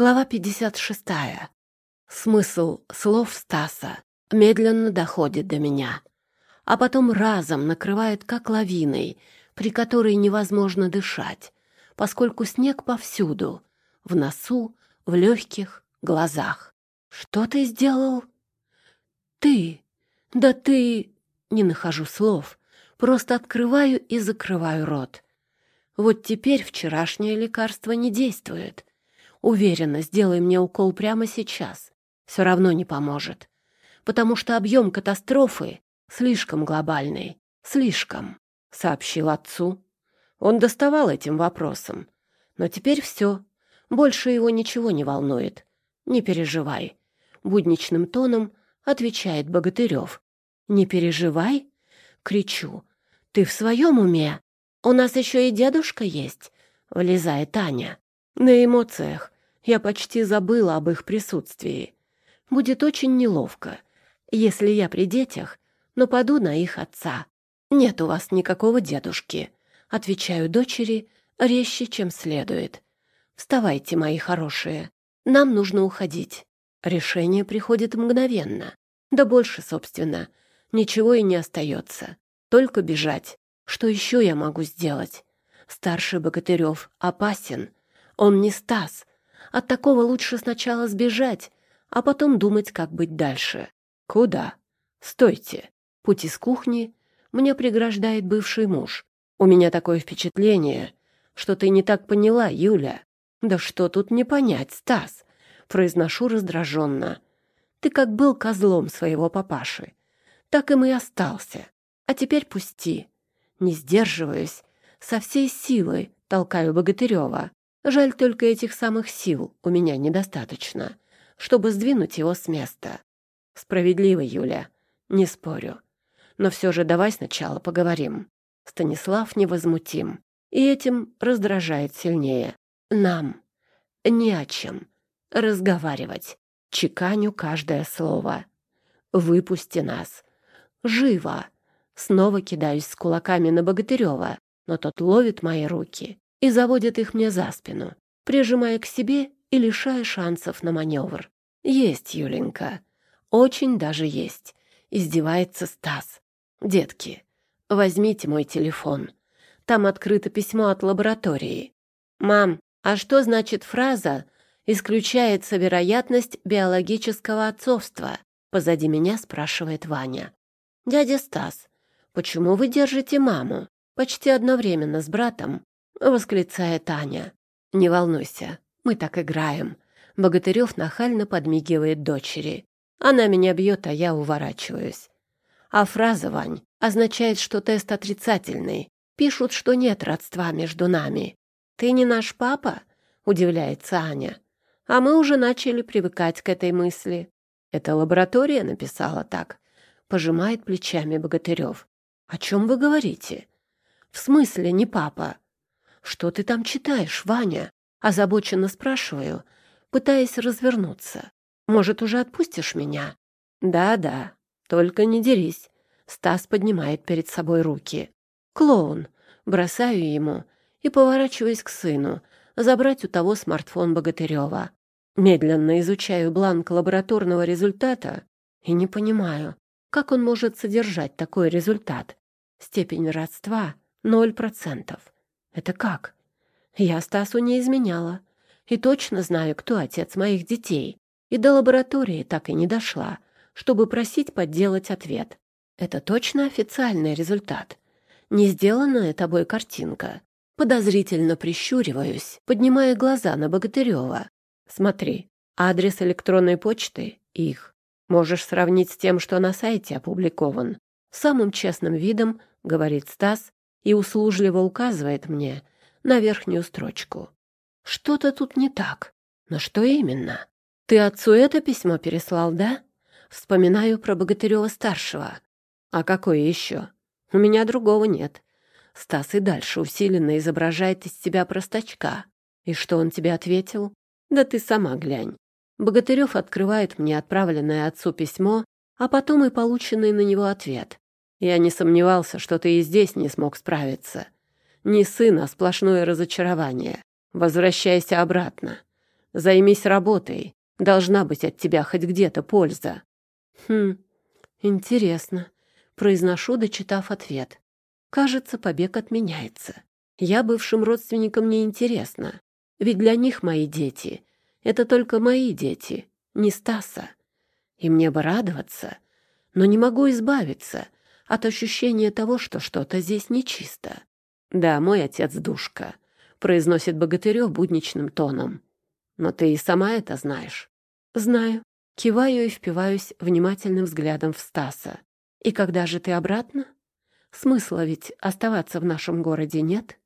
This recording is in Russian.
Глава 56. Смысл слов Стаса медленно доходит до меня, а потом разом накрывает как лавиной, при которой невозможно дышать, поскольку снег повсюду, в носу, в легких, глазах. «Что ты сделал?» «Ты! Да ты...» Не нахожу слов, просто открываю и закрываю рот. Вот теперь вчерашнее лекарство не действует — Уверена, сделай мне укол прямо сейчас. Все равно не поможет. Потому что объем катастрофы слишком глобальный. Слишком, — сообщил отцу. Он доставал этим вопросом. Но теперь все. Больше его ничего не волнует. Не переживай. Будничным тоном отвечает Богатырев. «Не переживай!» — кричу. «Ты в своем уме? У нас еще и дедушка есть!» — влезает Таня. На эмоциях я почти забыла об их присутствии. Будет очень неловко, если я при детях нападу на их отца. Нет у вас никакого дедушки. Отвечаю дочери резче, чем следует. Вставайте, мои хорошие. Нам нужно уходить. Решение приходит мгновенно. Да больше, собственно. Ничего и не остается. Только бежать. Что еще я могу сделать? Старший Богатырев опасен — он не Стас. От такого лучше сначала сбежать, а потом думать, как быть дальше. Куда? Стойте. Путь из кухни мне преграждает бывший муж. У меня такое впечатление, что ты не так поняла, Юля. Да что тут не понять, Стас? Произношу раздраженно. Ты как был козлом своего папаши, так им и остался. А теперь пусти. Не сдерживаюсь, со всей силы толкаю Богатырева. Жаль только этих самых сил у меня недостаточно, чтобы сдвинуть его с места. Справедливо, Юля, не спорю. Но все же давай сначала поговорим. Станислав невозмутим, и этим раздражает сильнее. Нам не о чем разговаривать. Чеканю каждое слово. Выпусти нас. Живо. Снова кидаюсь с кулаками на Богатырева, но тот ловит мои руки и заводит их мне за спину, прижимая к себе и лишая шансов на маневр. «Есть, Юленька, очень даже есть», — издевается Стас. «Детки, возьмите мой телефон. Там открыто письмо от лаборатории. Мам, а что значит фраза «исключается вероятность биологического отцовства»?» Позади меня спрашивает Ваня. «Дядя Стас, почему вы держите маму?» Почти одновременно с братом — восклицает Аня. «Не волнуйся, мы так играем». Богатырев нахально подмигивает дочери. Она меня бьет, а я уворачиваюсь. А фраза, Вань, означает, что тест отрицательный. Пишут, что нет родства между нами. «Ты не наш папа?» — удивляется Аня. А мы уже начали привыкать к этой мысли. Это лаборатория написала так. Пожимает плечами Богатырев. «О чем вы говорите?» «В смысле не папа?» «Что ты там читаешь, Ваня?» — озабоченно спрашиваю, пытаясь развернуться. «Может, уже отпустишь меня?» «Да-да, только не дерись». Стас поднимает перед собой руки. «Клоун!» Бросаю ему и поворачиваюсь к сыну, забрать у того смартфон Богатырева. Медленно изучаю бланк лабораторного результата и не понимаю, как он может содержать такой результат. Степень родства — ноль процентов. Это как? Я Стасу не изменяла. И точно знаю, кто отец моих детей. И до лаборатории так и не дошла, чтобы просить подделать ответ. Это точно официальный результат. Не сделанная тобой картинка. Подозрительно прищуриваюсь, поднимая глаза на Богатырева. Смотри, адрес электронной почты — их. Можешь сравнить с тем, что на сайте опубликован. Самым честным видом, говорит Стас, и услужливо указывает мне на верхнюю строчку. Что-то тут не так. Но что именно? Ты отцу это письмо переслал, да? Вспоминаю про Богатырева-старшего. А какое еще? У меня другого нет. Стас и дальше усиленно изображает из себя простачка. И что он тебе ответил? Да ты сама глянь. Богатырев открывает мне отправленное отцу письмо, а потом и полученный на него ответ. Я не сомневался, что ты и здесь не смог справиться. Не сын, а сплошное разочарование. Возвращайся обратно. Займись работой. Должна быть от тебя хоть где-то польза. Хм, интересно. Произношу, дочитав ответ. Кажется, побег отменяется. Я бывшим родственникам не интересна. Ведь для них мои дети — это только мои дети, не Стаса. И мне бы радоваться, но не могу избавиться от ощущения того, что что-то здесь нечисто. Да, мой отец душка, произносит Богатырев будничным тоном. Но ты и сама это знаешь. Знаю. Киваю и впиваюсь внимательным взглядом в Стаса. И когда же ты обратно? Смысла ведь оставаться в нашем городе нет.